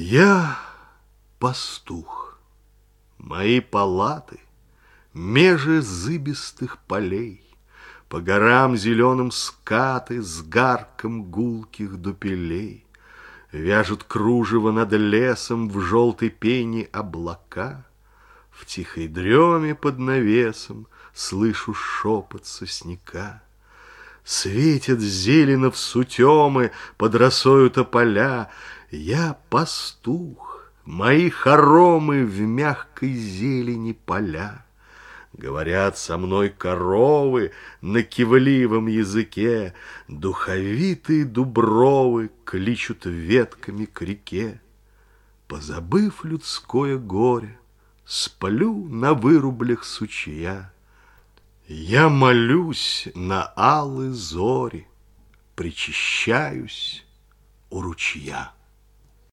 Я пастух, мои палаты Меже зыбистых полей, По горам зеленым скаты С гарком гулких дупелей. Вяжут кружево над лесом В желтой пене облака. В тихой дреме под навесом Слышу шепот сосняка. Светят зелено в сутемы Под росою тополя, я пастух, мои хоромы В мягкой зелени поля. Говорят со мной коровы На кивливом языке, Духовитые дубровы Кличут ветками к реке. Позабыв людское горе, Сплю на вырублях сучья. Я молюсь на алы зори, Причащаюсь у ручья.